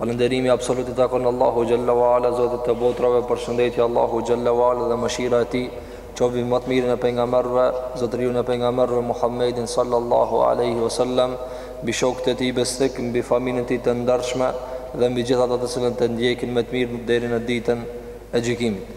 Falënderimi absolut i takon Allahu xhalla wala Zotit të botrave përshëndetjet Allahu xhalla wala dhe mëshira e tij qoftë mbi më të mirin e pejgamberëve zotëriun e pejgamberëve Muhammedin sallallahu alaihi wasallam mbi shokët e tij besnik mbi familjen e tij të ndershme dhe mbi gjithë ata të cilët e ndjekin me të mirë deri në ditën e gjykimit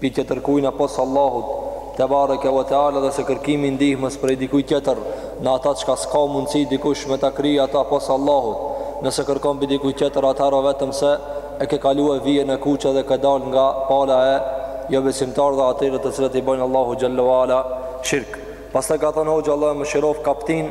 pi tjetërkujna pos Allahut tebareke we teala dhe se kërkimi i ndihmës prej dikujt tjetër në ata çka ska mundësi dikush me ta kry ata pos Allahut nëse kërkon pi dikujt tjetër atëherë vetëm se e ke kalue vijen e kuqe dhe ke dal nga pala e jobesimtarëve dhe atyre të cilët i bojn Allahu xhallewala shirk pastaj ka thënë hoxha Allah e mëshiroft kaptinë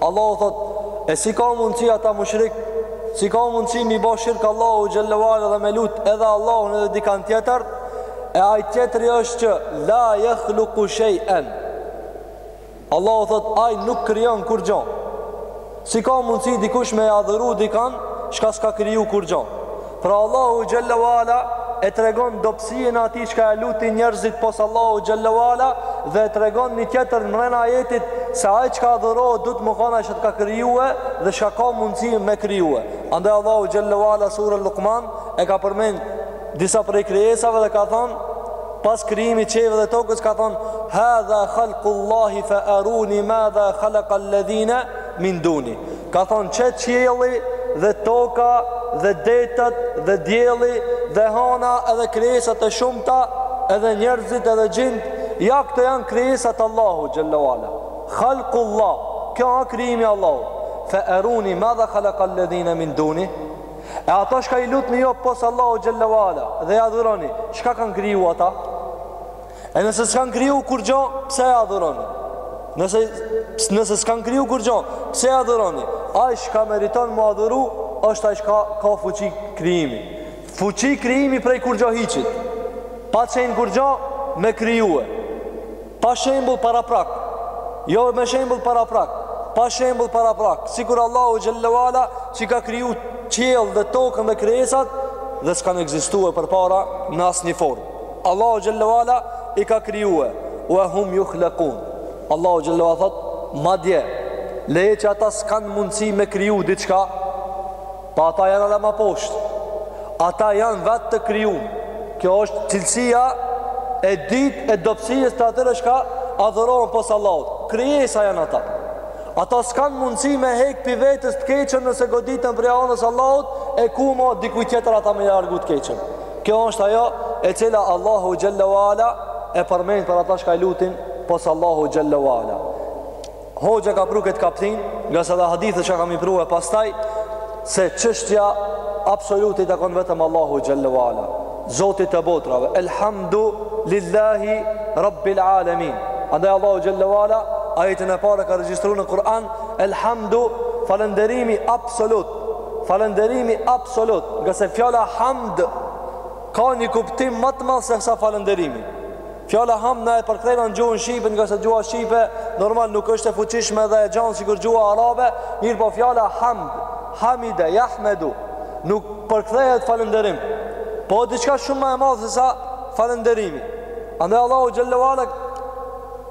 Allahu thot, e si ka mundësi ata mushrik, si ka mundësi me i bo shirk Allahu xhelle ve ala dhe me lutë edhe Allahun edhe dikan tjetër, e ai tjetri është që la jahluku shejen. Allahu thot, ai nuk krijon kurgjo. Si ka mundësi dikush me adhuru dikan, çka s'ka kriju kurgjo. Pra Allahu xhalla wala e tregon dobësinë e atij çka e lutin njerëzit pos Allahu xhalla wala dhe e tregon një tjetër mrena ajetit se ai çka adhurohet duhet me kon ai që ka krijue dhe çka ka mundësi me krijue. Andaj Allahu xhalla wala sura Luqman e ka përmend disa prej krijesave dhe ka thon pas krijimit qiejve dhe tokës ka thon hadha khalqullahi fa aruni madha khalaqa alladhina Min dunih, ka thonë qe qielli dhe toka dhe detet dhe dielli dhe hëna edhe krijesat e shumta edhe njerëzit edhe xhinët, ja këto janë krijesa të Allahut xhella uala. Khalqullah, kjo është krijimi i Allahut. Fa aruni madha khalaqa alladhina min dunih? E ata çka i lutni ju pos Allahut xhella uala dhe i adhuroni, çka kanë kriju ata? E nëse s'kanë kriju kurgjo, pse e adhuroni? Nëse, nëse s'kanë kriju kur gjo, pse e adhuroni? Ai çka meriton m'u adhuru, është ai çka ka fuqi krijimi. Fuqi krijimi prej kurgjo hiçit. Pa qenë kurgjo, me krijue. Pa shembull paraprak. Jo me shembull paraprak. Pa shembull paraprak. Sikur Allahu xhelle ve ala që ka kriju qiellt dhe tokën dhe krijesat dhe s'kanë ekzistue përpara në asnjë formë. Allahu xhallahu ala i ka krijue wa hum yukhlaqun. Allahu xhallahu ala thot, madje leje që ata s'kan mundësi me kriju diçka, po ata janë edhe më poshtë. Ata janë vetë të krijum. Kjo është cilësia e dytë e dobësisë të atyre që adhurohen pos Allahut. Krijesa janë ata. Ata s'kan mundësi me hek pi vetes të keqen nëse goditen prej anës Allahut e ku ma dikujt tjetër ata me ia largu të keqen. Kjo është ajo e cila Allahu xhalla wala e përmend për ata që lutin pos Allahu xhalla wala. Hoxha ka pru këtë kaptinë, ngase dhe hadithet çka ka me i pru e pastaj se çështja absolute i takon vetëm Allahu xhalla wala. Zotit të botrave, elhamdu lillahi rabbil alamin. Andaj Allahu xhalla wala ajetin e parë e ka regjistru në Kur'an, elhamdu falënderimi absolut Falënderimi absolut, ngase fjala hamd ka një kuptim më të madh se sa falënderimi. Fjala hamd na e përkthejnë në gjuhën shqipe, ngase gjuha shqipe normal nuk është e fuqishme dhe e gjanë sikur gjuha arabe, mirëpo fjala hamd, hamide, jahmedu, nuk përkthehet falënderim. Po diçka shumë ma e madhe se sa falënderimi. Andaj Allahu xhallahu ala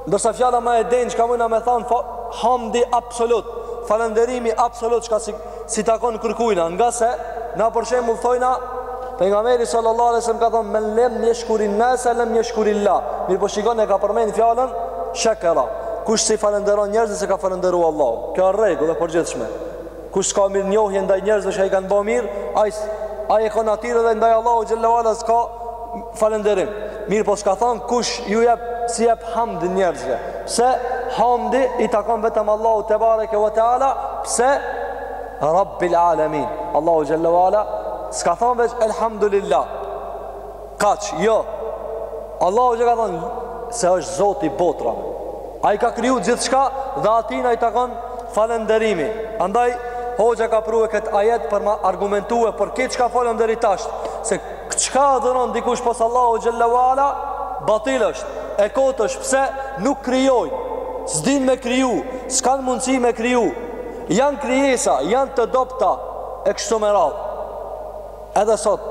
Ndërsa fjala ma e denjë çka mujna me thanë, hamdi absolut, falënderimi absolut çka s'i s'i takon kërkujna, ngase na për shembull thojna pejgamberi sallallahu alajhi wasallam ka thon men lem yashkurin nas lem yashkurillah. Mirëpo shikoni e ka përmend fjalën shakara. Kush s'i falënderon njerëzit s'e ka falënderu Allahun. Kjo është rregull e përgjithshme. Kush s'ka mirënjohje ndaj njerëzve që i kanë ba mirë, ai ai e ka natyrë edhe ndaj Allahu xhallahu ala s'ka Falënderim. Mirëpo s'ka thonë kush ju jep, s'i jep hamd njerëzve. Pse, hamdi i takon vetëm Allahu tebareke ve teala, pse Rabbil alamin. Allahu xhallahu ala s'ka thonë veç elhamdulillah. Kaq, jo. Allahu ka thonë se është Zoti i botrave. Ai ka kriju gjithçka dhe atina i takon falënderimi. Andaj Hoxha ka prue këtë ajet për me argumentue për këtë çka folëm deri tash se Çka adhuron dikush pos Allahu xhalla wala, batil është, e kotë është, pse nuk krijojnë, s'din me kriju, s'kan mundësi me kriju, janë krijesa, janë të dobta, e kështu me radhë. Edhe sot,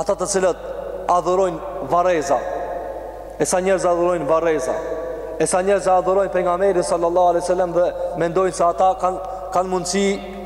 ata të cilët adhurojnë varreza, e sa njerëz adhurojnë varreza, e sa njerëz adhurojnë pejgamberin sallallahu alai sallam dhe mendojnë se ata kanë kanë mundësi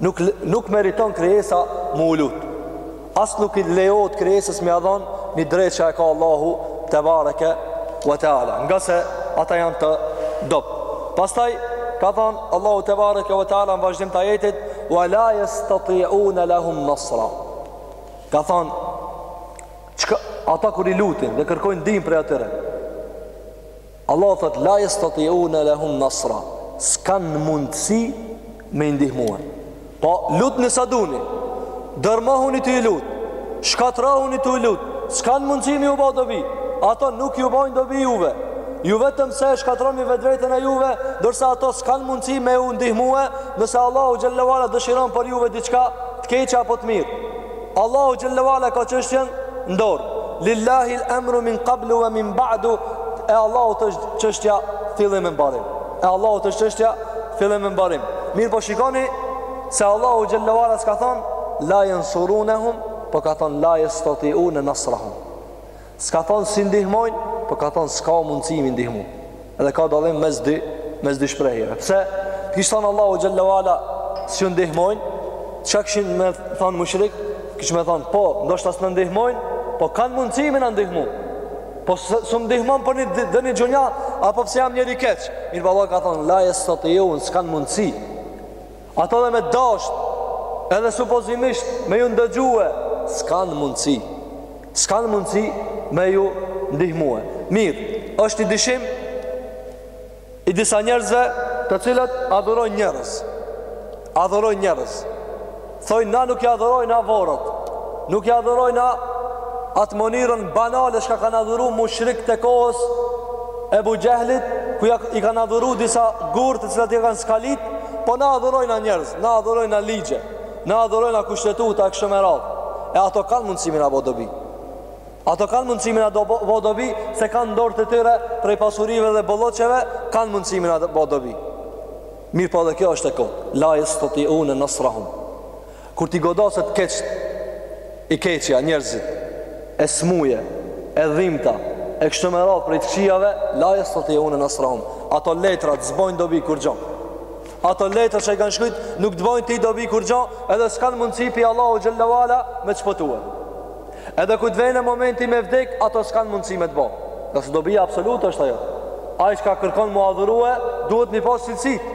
Nuk nuk meriton krijesa me u lut. As nuk i lejohet krijesës me ia dhon një drejtë që e ka Allahu tebareke ve teala. Ngase ata janë të dobët. Pastaj ka thon Allahu tebareke ve teala në vazhdim të ajetit wa la yastati'una lahum nasra. Ka thon çka ata kur i lutin dhe kërkojnë ndihmë prej atyre. Allahu thotë la yastati'una lahum nasra. S'kan mundësi me i ndihmue. Po lutni sa duni. Dërmohuni tu lut. Shkatrrohuni tu lut. S'kan mundësi me ju bo dobi. Ato nuk ju bojnë dobi juve. Ju vetëm se e shkatrroni vetveten e juve, ndërsa ato s'kan mundësi me u ndihmue, nëse Allahu xhallahu ala dëshiron për juve diçka të keqe apo të mirë. Allahu xhelle ve ala ka çështjen në dorë. Lillahi al-amru min qablu wa min ba'du. E Allahut është çështja fillim e mbarim. E Allahut është çështja fillim e mbarim. Mirëpo shikoni se Allahu xhelle ve ala s'ka thon la yansurunahum, po ka thon la yastati'un nasrahum. S'ka thonë s'i ndihmojnë, po ka thonë s'kanë mundësi m'i ndihmu. Edhe ka dallim mes dy, mes dy shprehjeve. Pse? Të kish thonë Allahu xhelle ve ala, s'ju ndihmojnë, çka kishin me thonë mushrikët, kishin me thonë, po, ndoshta s'na ndihmojnë, po kanë mundësi me na ndihmu. Po s'më ndihmojnë për një dhe një gjunah, apo pse jam njeri keq. Mirëpo Allah ka thonë, la yastati'un, s'kanë mundësi. Ato edhe me dashtë edhe supozimisht me ju ndëgjue, s'kanë mundësi. S'kanë mundësi me ju ndihmue. Mirë, është nji dyshim i disa njerëzve të cilët adhurojnë njerëz. Adhurojnë njerëz. Thojnë, na nuk i adhurojna vorret. Nuk i adhurojna atë mënyrën banale shka kanë adhuru mushrikët e kohës Ebu Xhehlit, ku i kanë adhuru disa gurë të cilat i kanë skalit, Po na adhurojna njerëz, na adhurojna ligje, na adhurojna kushtetuta e kështu me radhë. E ato kanë mundësi me na bo dobi. Ato kanë mundësi me na bo dobi se kanë n'dorët e tyre prej pasurive dhe bolloqeve, kanë mundësi me na bo dobi. Mirëpo edhe kjo është e kotë. La yastati'una nasrahum. Kur t'i godasë e keq e keqja njerëzit e smuje e dhimbta e kështu me radhë prej të këqijave la yastati'un nasrahum ato letra s'bojnë dobi kurgjo ato letra që i kanë shkrujt nuk të bojnë ty dobi kurgjo edhe s'kanë mundësi pi Allahu xhelle ve ala me të shpëtue edhe kur të vjen momenti me vdek ato s'kanë mundësi me të bo ngase dobia absolute është ajo ai shka kërkon m'u adhurue duhet m'i pas cilësitë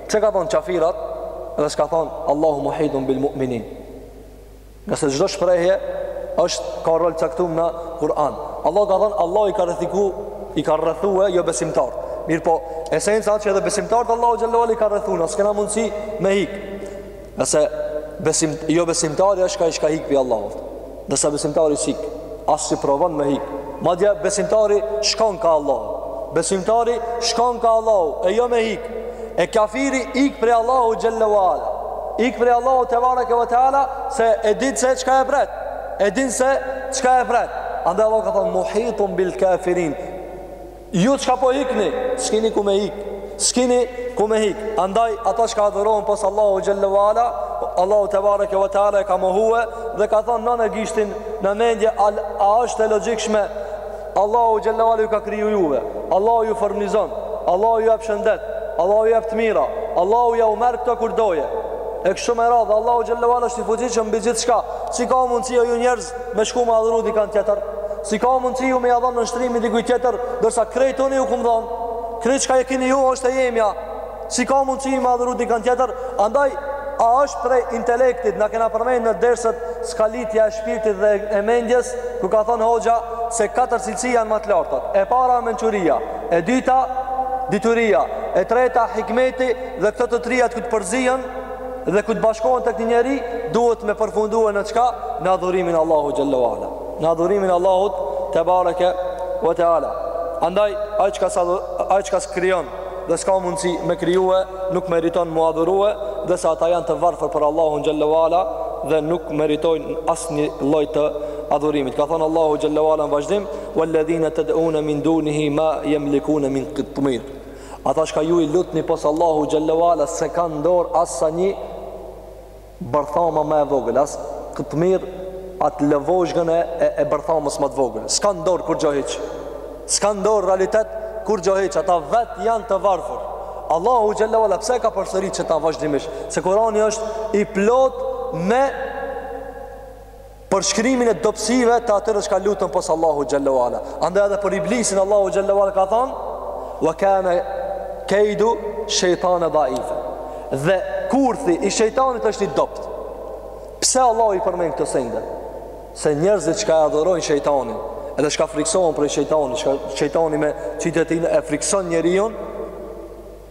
Pse ka thonë qafirat dhe s'ka thonë Allahu muhitun bil mu'minin. Ngase çdo shprehje është ka rol t'caktum në Kur'an. Allah ka thonë Allah i ka rrethiku, i ka rrethue jobesimtarët. Mirëpo, esenca është që edhe besimtarët Allahu xhelle ve ala i ka rrethu, na s'kena mundësi me ik. Ngase besim, jobesimtari është ai shka hik prej Allahut. Ndërsa besimtari s'ik, as s'e provon me hik. Madje besimtari shkon ka Allahu. Besimtari shkon ka Allahu, e jo me hik. E kafiri ik prej Allahu xhelle ve ala. Ik prej Allahu tebareke ve teala, se e din se çka e pret. E din se çka e pret. Andaj Allah ka thonë, muhitun bil kafirin. Ju çka po hikni, s'kini ku me hik, s'kini ku me hik. Andaj ata çka adhurohen pos Allahut xhelle ve ala, Allahu tebareke ve teala e ka mohue dhe ka thonë nonë gishtin në mendje al, a është e logjikshme Allahu xhelle ve ala ju ka kriju juve. Allahu ju furnizon, Allahu ju jep shëndet, Allahu ju jep të mira, Allahu ja u merr këto kur doje. E kështu me radhë, Allahu xhelle ve ala është i fuqishëm mbi gjithçka. Si ka mundësi ju njerëz me shku me adhuru dikan tjetër si ka mundësi ju me ja dhonë nënshtrimin dikujt tjetër ndërsa krejt unë ju kom dhonë krejt çka e kini ju është e jemja si ka mundësi ju me adhuru dikan tjetër andaj a është prej intelektit na kena përmend në derset skalitja e shpirtit dhe e mendjes ku ka thonë hoxha se katër cilësi janë ma t'lartat e para mençuria e dyta dituria e treta hikmeti dhe këto të trijat kur t'përzihen Dhe kur të bashkohen tek një njeri, duhet me përfundue në çka? Në adhurimin e Allahut xhelle ve ala. Në adhurimin e Allahut tebareke ve teala. Andaj ai çka se ai çka s'krijon dhe s'ka mundsi me krijue, nuk meriton m'u adhurue, dhe se ata janë të varfër për Allahun xhelle ve ala dhe nuk meritojnë asnjë lloj të adhurimit. Ka thonë Allahu xhelle ve ala në vazhdim, "Walladhina tad'una min dunihi ma yamlikuna min qitmir." Ata shka ju i lutni pos Allahut xhelle ve ala s'e kanë n'dorë as sa një bërthama ma e vogël, as kitmir atë lëvozhgën e, e, e bërthamës ma të vogël. S'kan n'dorë kurgjo hiç. S'kan n'dorë realitet kurgjo hiç. Ata vet janë të varfur. Allahu xhelle ve ala pse e ka përsërit qeta vazhdimish? Se Kurani është i plot me përshkrimin e dobësive të atyre çka luten pos Allahut xhelle ve ala. Andaj edhe për iblisin Allahu xhelle ve ala ka thënë: "Wa kana kaidu shaytani dha'ifa." Dhe kurthi i shejtanit është i dobët. Pse Allahu i përmend këto sende? Se njerëzit çka e adhurojnë shejtanin, edhe çka friksohen prej shejtanit, çka shejtani me qitet e frikson njeriun,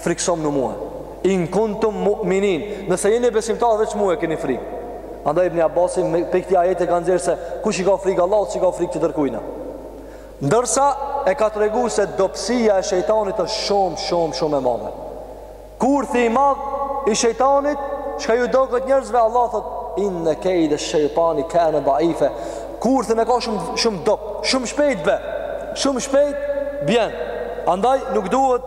Frikësomuni mue. In kuntum mu'minin. Nëse jeni besimtarë veç mua e keni frikë. Andaj Ibn Abbasi pi këti ajeti e ka nxjerr se kush i ka frikë Allahut, s'i ka frikë tjetërkujna. Ndërsa e ka tregu se dobësia e shejtanit është shumë shumë shumë e madhe. Kurthi i madh i shejtanit, çka ju doket njerëzve Allah thot inne kejde shejtani kana daife. Kurthin e ka shumë shumë dobt, shumë shpejt be. Shumë shpejt bjen. Andaj nuk duhet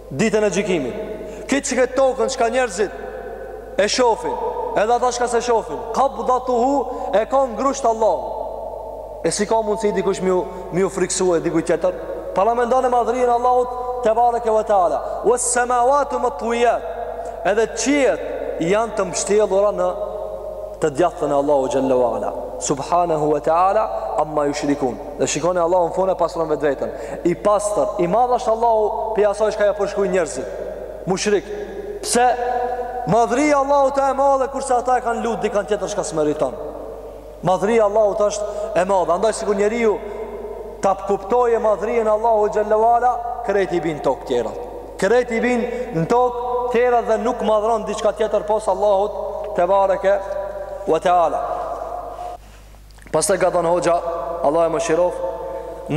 Ditën e gjykimit. Këtë që këtë tokën çka njerëzit e shofin, edhe ata çka s'e shofin, kabdatuhu e ka në grusht Allahu. E si ka mundësi dikush mi ju friksue dikujt tjetër? Para me ndonë e madhërinë e Allahut tebareke ve teala. Ues-semawatu matwijat, edhe qiejt janë të mbështjellura në të djathtën e Allahut xhelle ve ala. Subhanahu ve teala, amma jushrikun. Dhe shikoni Allahu në fund e pastron vetveten. I pastër, i madh është Allahu prej asaj çka ja përshkrujnë njerëzit. Mushrik. Pse? Madhria e Allahut a e madhe kurse ata e kanë lut dikan tjetër çka s'meriton. Madhria e Allahut është e madhe. Andaj sikur njeriu ta kuptojë madhrinë e Allahut xhelle ve ala, krejt i bin n'tokë tjerat. Krejt i bin në tokë tjerat dhe nuk madhron diçka tjetër pos Allahut tebareke ve teala. Pastaj ka thënë hoxha, Allahu e mëshiroftë,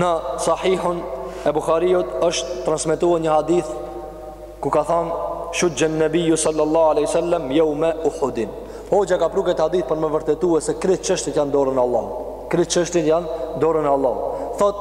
në sahihun e Bukhariut është transmetu një hadith ku ka thënë shuxhxhen nebiju sallallahu aleyhi sallam jeume uhudin. Hoxha ka pru këtë hadith për me vërtetue se krejt çështjet janë n'dorën e Allahut. Krejt çështjet janë n'dorën e Allahut. Thot,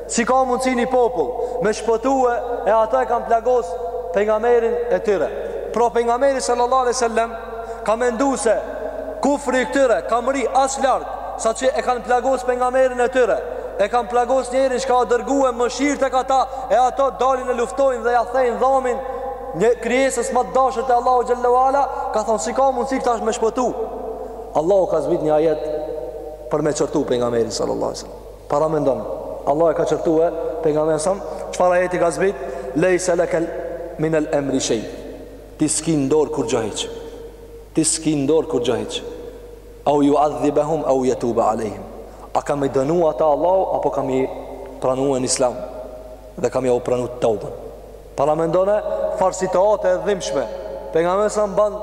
Si ka mundësi një popull me shpëtue e ata e kanë plagos pengamerin e tyre. Pra pengameri sallallahu aleyhi sallem ka mendu se kufri i këtyre ka mrri aq larg saqë e kanë plagos pengamerin e tyre. E kanë plagos njerin çka u dërgue mëshirë tek ata e ata dalin e luftojnë dhe ja thejnë dhamin krijesës ma të dashur te Allahu xhelle ve ala, ka thonë si ka mundësi këta është me shpëtu. Allahu ka zbrit një ajet për me qërtu pengamerin sallallahu aleyhi sallem. Paramendon, Allahu e ka qërtue pejgamberin sa, çfarë ajeti ka zbrit? Lejse leke minel emri shej. Ti s'ki n'dorë kurgjë hiç. Ti s'ki n'dorë kurgjë hiç. Au juadhibahum au yatuba alehim. A ka me i dënu ata Allahu apo ka me i pranue në islam dhe ka me jau pranu teuben. Paramendone çfarë situate e dhimbshme. Pejgamberi sa mban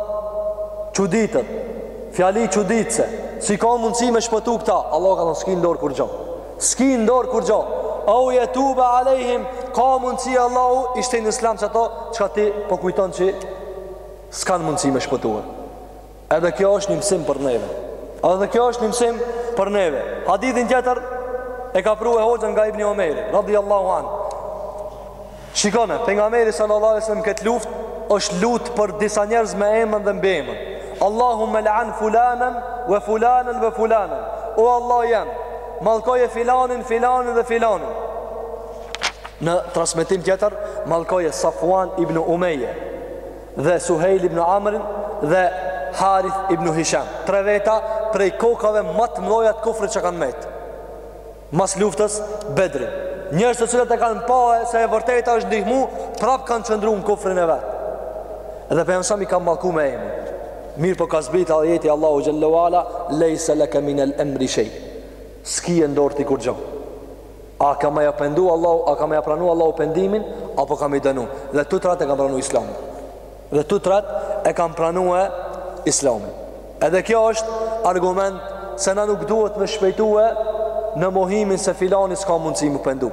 çuditet. Fjali çuditëse. Si ka mundësi me shpëtu këta? Allahu ka thonë s'ki n'dorë kurgjo. S'ki n'dorë kurgjo. Au yatuba alehim, ka mundësi Allahu i shtin në Islam qato çka ti po kujton që s'kan mundësi me shpëtue. Edhe kjo është një mësim për neve. Edhe kjo është një mësim për neve. Hadithin tjetër e ka prue hoxha nga Ibni Omeri, radijallahu anhu. Shikone, pejgamberi sallallahu alai sallam n'këtë luftë, është lutë për disa njerëz me emën dhe mbiemën. Allahumme l'an fulanen, ve fulanen, ve fulanen. O Allahu jem, mallkoje filanin, filanin dhe filanin. Në transmitim tjetër, mallkoje Safuan ibn Umeje, dhe Suhejl ibn Amrin dhe Harith ibn Hisham. Tre veta prej kokave ma të mdhaja të kufrit që kanë met mas luftës së Bedrit. Njerëz të cilët e kanë pa se e vërteta është ndihmu, prap kanë qëndru në kufrin e vet. Edhe pejgamberi sa i ka mallku me emën. Mirëpo ka zbrit ajetin Allahu xhelle ve ala leysa laka min al-amri shay. S'ki n'dorë ti kurgjë. A ka me ja pendu Allahu, a ka me ja pranu Allahu pendimin, apo ka me i dënu? Dhe tu trat e kam pranu islamin. Dhe të tret e kan pranue islamin. Edhe kjo është argument se na nuk duhet me shpejtue në mohimin se filani s'ka mundësi mu pendu.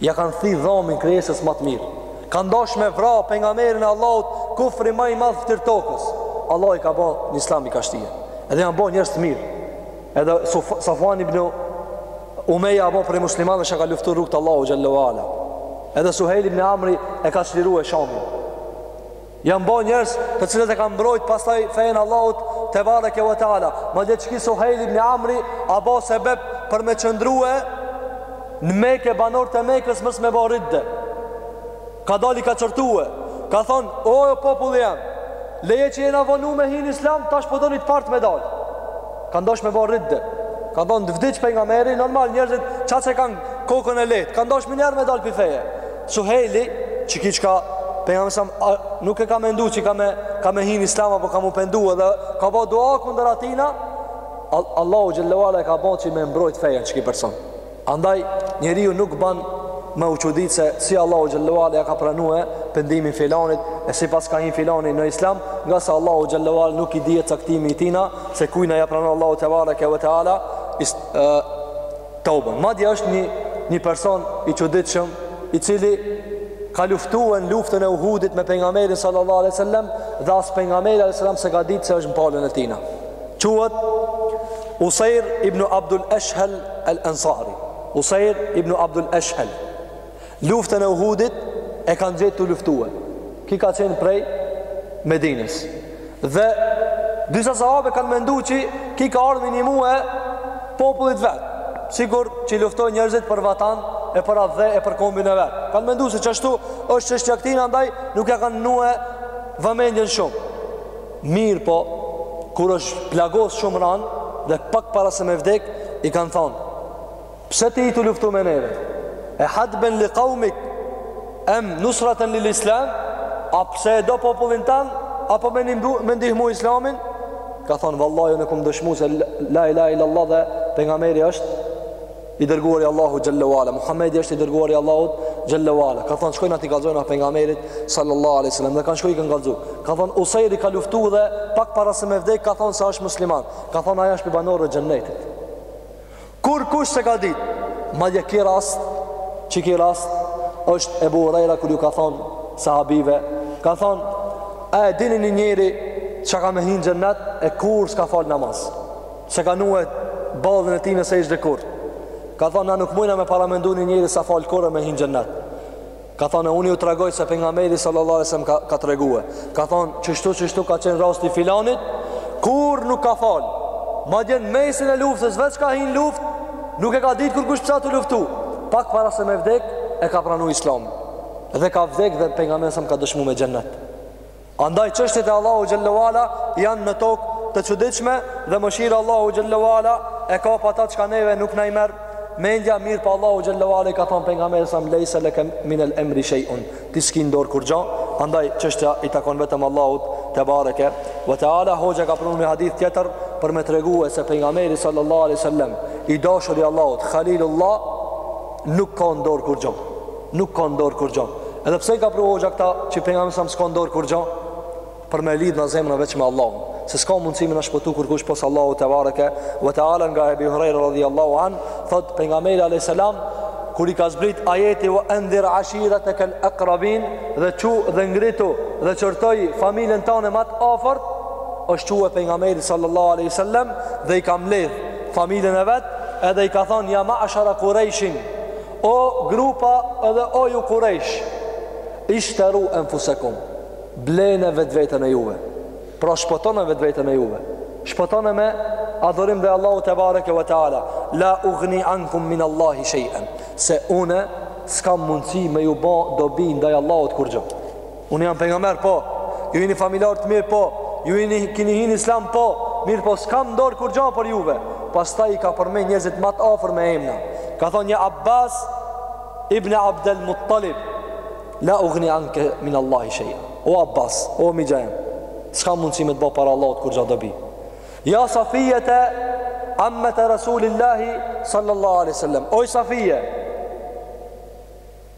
Ja kanë thi dhamin kresës ma të mirë. Kanë dash me vra pejgamberin e Allahut kufri ma i madhë ftyr tokës. Allahu i ka bo në islam i ka shtie. Edhe janë bo njerëz të mirë. Edhe Safwan ibn Umeja a ba prej muslimanëve, sa ka luftu rrugë t'Allahut xhallahu ala. Edhe Suhejl ibn Amri e ka çlirue Shamin. Jan bo njerëz të cilët e kanë mbrojt pastaj fenë Allahut te bareke ve teala. Madje çki Suhejl ibn Amri a ba sebeb për me qëndrue në Mekë banorët e Mekës mos me ba ridde. Ka dal i ka çortue. Ka thon, "O populli jam, leje që jena vonu me hin Islam, tash po doni të part me dal." Kan dash me ba ridde. Kan thon të vdiq pejgamberi, normal njerëzit ça se kan kokën e lehtë. Kan dash menjëherë me dal pi feje. Suhejli, qiki çka pejgamberi a.s. nuk e ka mendu që ka me ka me hin Islam apo ka mu pendu edhe ka ba dua kundër atina. Allahu xhallahu ala e ka ba që me mbrojt fejen çki person. Andaj njeriu nuk ban me u çudit se si Allahu xhallahu ala ja ka pranue pendimin filanit e si pas ka hin filani në islam, ngase Allahu xhallahu ala nuk i dihet caktimi i tina se kujna ja pranon Allahu te bareke ve teala tauben. Madje është një një person i çuditshëm i cili ka luftuar në luftën e Uhudit me pejgamberin sallallahu alaihi wasallam dhe as pejgamberi alaihi wasallam s'e ka ditë se është në palën e tina. Quhet Usair ibn Abdul Ashhal Al-Ansari, Usejr ibn Abdul Eshhel, luftën e Uhudit e kanë gjetë tu luftue. Ki ka qenë prej Medines. Dhe disa sahabe kanë mendu që ki ka ardhë me i nimue popullit vet. Sikur që luftoj njerëzit për vatan e për atdhe e për kombin e vet. Kanë mendu se qështu është çështja e tina andaj nuk ja kanë nue vëmendjen shumë. Mirëpo, kur është plagos shumë ranë dhe pak para se me vdek, i kanë thonë, pse ti je tu luftu me neve? E hadeben li kaumik, em nusraten lil islam, a pse e do popullin tan, apo me, nimdu, me ndihmu islamin? Ka thonë, vallaj, unë e kum dëshmu se la ilahe illa Allah dhe pejgamberi është I dërguari i Allahut xhalla wala, Muhamedi është i dërguari i Allahut xhalla wala. Ka thon shkojna t'i kallzojna pejgamberit sallallahu alaihi wasallam dhe kanë shku i kanë kallzu. Ka thon Usairi ka luftu dhe pak para se me vdek ka thënë se është musliman. Ka thënë ai është banorë i xhennetit. Kurkush s'e ka ditë, madje ki rast, qiki rast është Ebu Huraira kur ju ka thënë sahabëve, ka thënë a e dini një njeri që ka me hi në xhennet e kurr s'ka fal namaz. S'e ka vnue ballin e tij në sexhde kurrë Ka thonë na nuk mujna me paramendu një njeri s'a falë kurrë me hi n'xhennet Ka thonë e unë ju tregoj se pejgamberi sallallahu alejhi ve selem ka tregue Ka thonë qështu qështu ka qenë rasti i filanit Kurrë nuk ka falë Madje n'mesin e luftës veç ka hi n'luft Nuk e ka ditë kurkush pse asht tu luftu Pak para se me vdek e ka pranu islamin Dhe ka vdek dhe pejgamberi alejhi selam ka dëshmu me xhennet Andaj çështjet e Allahut xhel-le ve ala janë nganjëherë të çuditshme dhe mëshira e Allahut xhel-le ve ala e kap ata çka neve nuk na i merr mendja mirëpo Allahu xhel-le ve ala i ka thon pejgamberit alejhi selam lejse leke min al amri shay'un ti s'ki n'dor kurgjë andaj çështja i takon vetëm Allahut tebareke ve teala hoxha ka pru një hadith tjetër për me tregue se pejgamberi sallallahu alaihi wasallam i dashuri i Allahut khalilullah nuk ka n'dor kurgjë nuk ka n'dorë kurgjo edhe pse i ka pru hoxha këta që pejgamberi alejhi selam s'ka n'dorë kurgjo për me e lidhë na zemrën veç me Allah se s'ka mundësi me na shpëtu kurkush pos Allahut tebareke ve teala nga Ebi Hurejra radijallahu anhu thot pejgamberi a.s. kur i ka zbrit ajeti ve endhir ashiratekel akrabin dhe çu dhe ngritu dhe qortoje familjen tane ma t'afërt është çue pejgamberi sallallahu a.s. dhe i ka mledh familjen e vet edhe i ka thonë ja ma'shera kurejshin O grupa edhe o ju kurejsh, ishteru enfusekum, blene vetveten e juve, pra shpëtone vetveten e juve, shpëtone me adhurim ndaj Allahut tebareke ve teala la ugni ankum min Allahi shay'an se une s'kam mundësi me ju ba dobi ndaj Allahut kurgjë Unë jam pejgamber, po Ju jini familjarë të mi, po Ju jini kini hi n'islam, po Mirëpo s'kam n'dorë kurgja për juve Pastaj i ka përmen njerzit ma t'afërt me emna Ka thonë ja Abbas Ibn Abdel Muttalib La ugni anke min Allahi shej'a O Abbas, o mixha jem S'kam mundësi me të bo para Allahut kurgja dobi Ja Safijetu Ammete Rasulillahi Sallallahu alai sallam Oj Safije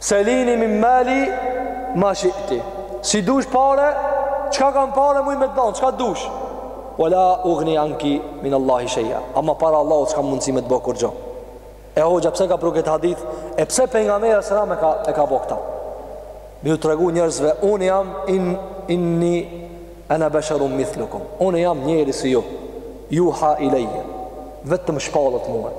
Selini min mali ma shi'ti. Si dush pare, çka kam pare muj me t'dhanë, çka dush? Wala ughni anki min Allahi shay'a. Ama para Allahut s'kam mundësi me të bë kurgjë. E hoxha pse e ka pru këtë hadith? E pse pejgamberi sallallahu alajhi wasallam e ka e ka bë këta? Me ju tregu njerëzve, unë jam in inni Ana basharun mithlukum, unë jam njeri si ju, yuha ilayya, vetëm shpallet mua.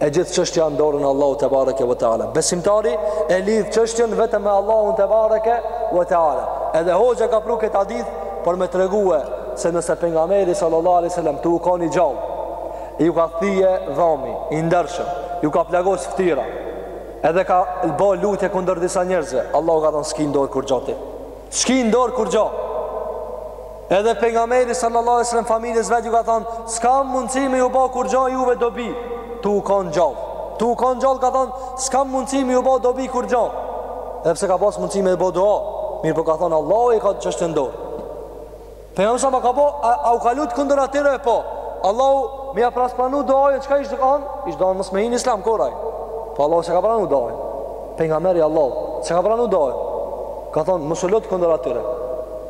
E gjithë çështja në dorën e Allahut tebareke ve teala. Besimtari e lidh çështjen vetëm me Allahun tebareke ve teala. Edhe hoxha ka pru këtë hadith për me tregue se nëse pejgamberi sallallahu alaihi wasallam tu kanë i gjallë, ju ka thije dhami, i ndershëm, ju ka plagos ftyra. Edhe ka bë lutje kundër disa njerëzve, Allahu ka thënë s'ki n'dorë kurgja ti. S'ki n'dorë kur gjo Edhe pejgamberi sallallahu alejhi sellem familjes vet ju ka thonë S'kam mundësi me ju ba kurgjo juve dobi Tu u konë gjallë Tu u konë gjallë ka thonë S'kam mundësi me ju ba dobi kurgjo Edhe pse ka pas mundësi me ju ba dua Mirëpo ka thonë Allahu i ka çështjet n'dorë Pejgamberi sa më ka po, a, a u ka lutë kundër atyre, po. Allahu me ja pas pranu duanë, çka ishte kanë? Ishte kanë mos me hinë islam, kurrë. Po Allahu s'e ka pranu duanë. Pejgamberi Allahu, se ka pranu doajën. Ka thonë, mos u lut kundër atyre.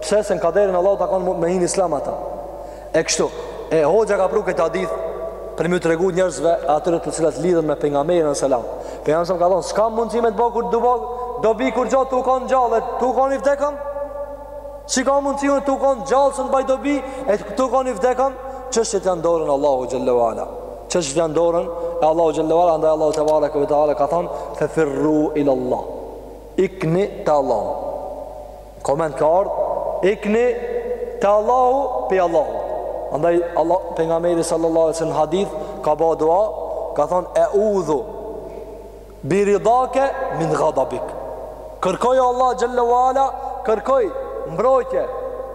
Pse? Se në kaderin Allahut u kanë me hinë islam ata. E kështu, e hoxha ka pru këtë hadith, për me tregu njerëzve atyre të cilat lidhen me pejgamberin alejhi selam. Pejgamberi alejhi selam ka thonë, s'kam mundësi me të bo kur të bo, dobi kurgjo tu u kanë gjallë, tu u kanë i vdekun, Si ka mundësi unë tu u konë gjallë s'mun baj dobi, e tu u konë i vdekun, çështjet janë n'dorën e Allahut xhelle ve ala. Çështjet janë n'dorën e Allahut xhelle ve ala, ndaj Allahu tebareke ve teala ka thonë, fe firru ilallah, ikni te Allahu. Koment ka ardhë, ikni te Allahu, pi Allahu. Andaj, Allah, pejgamberi sallallahu alejhi sellem hadith, ka ba dua, ka thonë, eudhu, Bi ridake min ghadabik. Kërkoj o Allah xhelle ve ala, kërkoj mbrojtje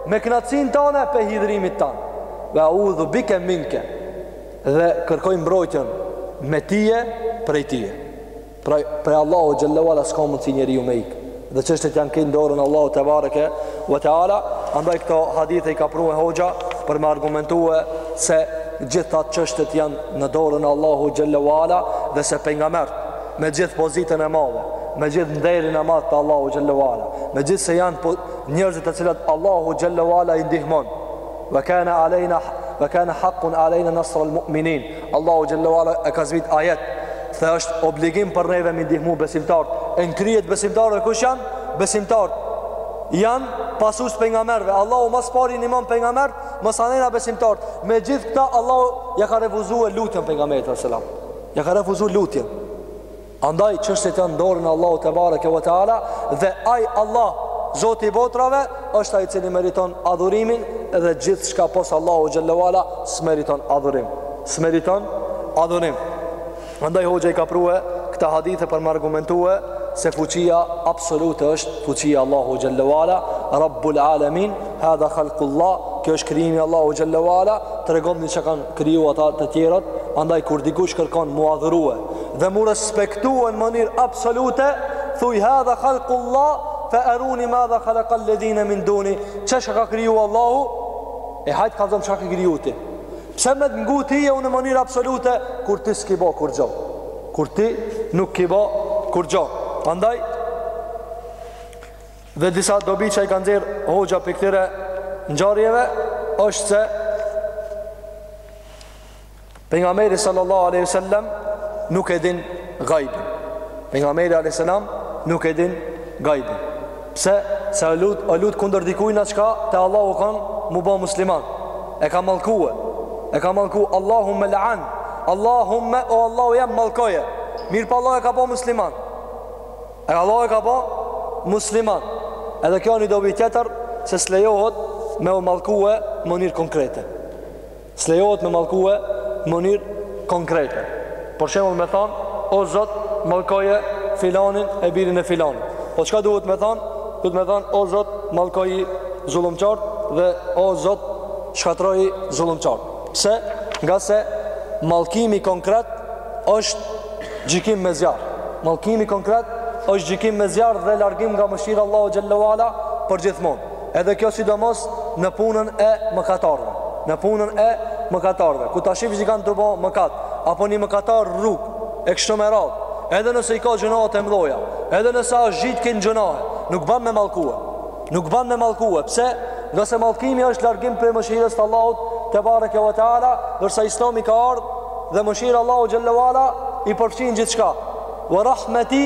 me kënaqësinë tande pe hidhrimit tand. Ve audhu bike minke. Dhe kërkoj mbrojtjen me tije prej tije. Pra prej Allahut xhelle ve ala s'ka mundsi njeriu me ik. dhe çështjet janë krejt n'dorën e Allahut tebareke ve teala andaj këto hadithe i ka prue hoxha për me argumentue se gjitha çështjet janë në dorën e Allahut xhelle ve ala dhe se pejgambert me gjithë pozitën e madhe me gjithë nderin e madh te Allahu xhelle ve ala me gjithë se janë po, njerëzit të cilët Allahu xhelle ve ala i ndihmon ve kana alejna ve kana hakkan alejna nasrul mu'minin Allahu xhelle ve ala e ka zbrit ajet, thotë është obligim për neve me i ndihmu besimtarët. E në krye të besimtarëve kush janë? Besimtarët. Janë pasus të pejgamberëve. Allahu ma s'pari ndihmon pejgamberët, masandejna besimtarët. Me gjithë këta, Allahu ja ka refuzue lutjen pejgamberit alejhi selam. Ja ka refuzu lutjen. Andaj çështjet janë në dorën e Allahut tebareke ve teala dhe ai Allah, Zoti i botrave, është ai i cili meriton adhurimin dhe gjithçka pos Allahut xhelle ve ala s'meriton adhurim. S'meriton adhurim. Andaj hoxha i ka prue këta hadithe për me argumentue se fuqia absolute është fuqia e Allahut xhelle ve ala, Rabbul alamin, hadha khalqullah, kjo është krijimi i Allahut xhelle ve ala, tregoni çka kanë kriju ata të tjerët, andaj kur dikush kërkon m'u adhurue dhe m'u respektue në mënirë absolute, thuj hadha khalkullah, fe eruni madha khalakal ledhine min dunihi, qe çka ka kriju Allahu, e hajt kallzom çka ki kriju ti. Pse me të ngu ti e unë në mënirë absolute, kur ti s'ki bo kurgjo, kur ti nuk ki bo kurgjo. Andaj, Dhe disa dobi që i ka nxjerr hoxha prej këtyre ngjarjeve është se pejgamberi sallallahu alaihi wasallam nuk e din gajbin. Pejgamberi alaihi salam nuk e din gajbin. Pse? Se u lut kundër dikujna çka te Allahu kan m'u bo musliman. E ka mallkue. E ka mallku Allahumma la'an. Allahumma o Allahu jem mallkoje. Mirëpo Allahu e ka ba musliman. E Allahu e ka ba musliman Edhe kjo një dobi tjetër Se s'lejohet me mallkue n'mënyrë konkrete S'lejohet me mallkue n'mënyrë konkrete Për shembull me than O zot mallkoje filanin e birin e filanit Po çka duhet me than Duhet me than o zot mallkoji zullumqarët Dhe o zot shkatroji zullumqarët Pse ngase mallkimi konkret është Gjykim me zjarr. Mallkimi konkret është gjykim me zjarr dhe largim nga mëshira e Allahut xhelle ve ala përgjithmonë. Edhe kjo sidomos në punën e mëkatarëve. Në punën e mëkatarëve, kur ta shihsh dikan tu bo mëkat, apo një mëkatar n'rrugë e kështu me radhë. Edhe nëse i ka gjynahet e mdhaja, edhe nëse është zhytë në gjynahe, nuk ban me mallkue. Nuk ban me mallkue, pse? Ngase mallkimi është largim prej mëshirës të Allahut tebareke ve teala, ndërsa islami ka ardhë dhe mëshira e Allahut xhelle ve ala i përfshin gjithçka. Ve rahmeti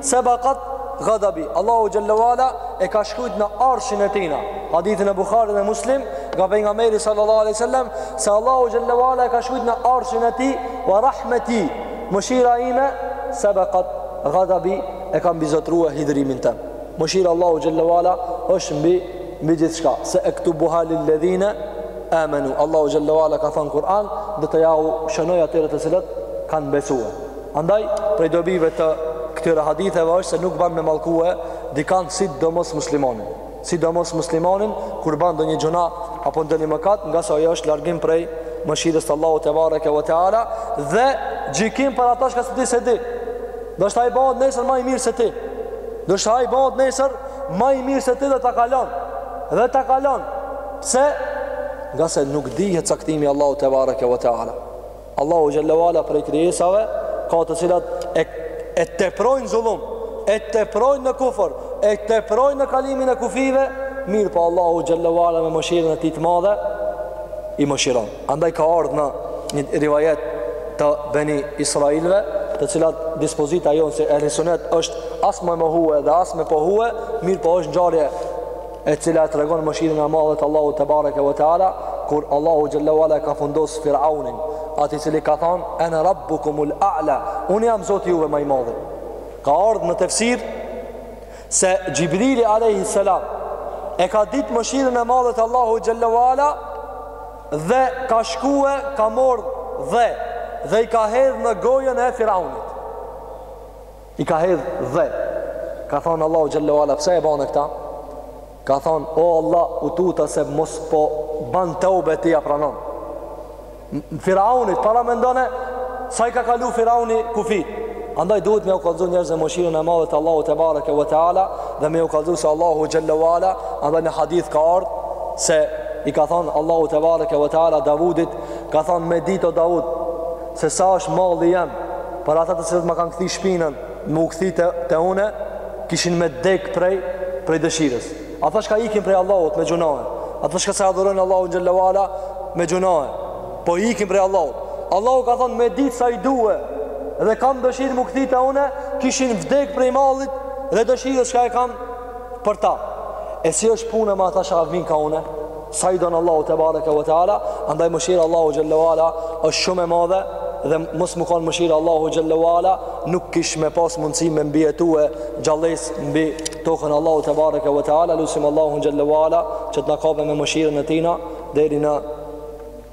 sebakat gadabi. Allahu xhelle ve ala e ka shkrujt në arshin e tina. Hadithin e Buhari dhe Muslim, nga pejgamberi sallallahu alaihi wasallam, se Allahu xhelle ve ala e ka shkrujt në arshin e tij, ve rahmeti mëshira ime sebakat gadabi e ka mbizotrue hidhrimin tem. Mëshira e Allahut xhelle ve ala është mbi mbi gjithçka. Se ektubuha lil ledhine amenu. Allahu xhelle ve ala ka thënë n'Kur'an do t'jau shënoj atyre të cilët kanë besuar. Andaj prej dobive të këtyre haditheve është se nuk ban me mallkue dikan sidomos muslimonin. Sidomos muslimonin kur ban ndonjë gjynah apo ndonjë mëkat, ngase ajo është largim prej mëshirës të Allahut tebareke ve teala dhe gjykim për atë çka s'di s'e di. Ndoshta ai bahet nesër ma i mirë se ti Ndoshta ai bahet nesër ma i mirë se ti dhe ta kalon Dhe ta kalon Pse Ngase nuk dihet caktimi i Allahut tebareke ve teala Allahu xhelle ve ala prej krijesave Ka të cilat e, e teprojnë n'zullum E teprojnë në kufër E teprojnë në kalimin e kufijve Mirëpo Allahu xhelle ve ala me mëshirën e tij të madhe I mëshiron Andaj ka ardhë në një rivajet të beni Israilve, të cilat dispozita jonë si ehli sunnet është as me mohue dhe as me pohue, mirëpo është ngjarje e cila e tregon mëshirën e madhe të Allahu tebareke ve teala kur Allahu xhelle ve ala ka fundos Firaunin atë i cili ka thon ana rabbukumul a'la un jam zoti juve ma i madh ka ardhur në tefsir Se Xhibrili alejhi selam e ka ditë mëshirën e madhe të Allahu xhallahu ala dhe ka shkue, ka marr dhe, dhe i ka hedh në gojën e Firaunit. I ka hedh dhe. Ka thënë Allahu xhallahu ala pse e bane këta? Ka than o Allah, u tuta se mos po ban teube ti ja pranon. Firaunit, paramendone sa i ka kalu Firauni kufit. Andaj duhet me u kalzu njerëzve mëshirën e madhe të Allahu te bareke ve teala dhe me u kalzu se Allahu xhallahu ala, andaj në hadith ka ard se i ka than Allahu te bareke ve teala Davudit ka than me dit o Davud se sa është malli jem për ata të cilët ma kanë kthi shpinën me u kthi te te une, kishin me dek prej prej dëshirës. Ata shka ikin prej Allahut me gjynahe, ata shka s'e adhurojnë Allahun xhallahu ala, me gjynahe po ikin prej Allahut. Allahu ka thonë me ditë sa i du e dhe kam dëshirë m'u kthi te une, kishin vdek prej mallit dhe dëshirës shka e kam për ta. E si është puna me ata shka vin ka unë? Sa i don Allahu te bareke ve teala, andaj mëshira Allahu xhallahu ala është shumë e madhe dhe mos me kanë mëshira Allahu xhallahu ala, nuk kish me pas mundësi me mbijetue gjallesë mbi tokën e Allahu te bareke ve teala, lusim Allahu xhallahu ala që të na kape me mëshirën e tina deri në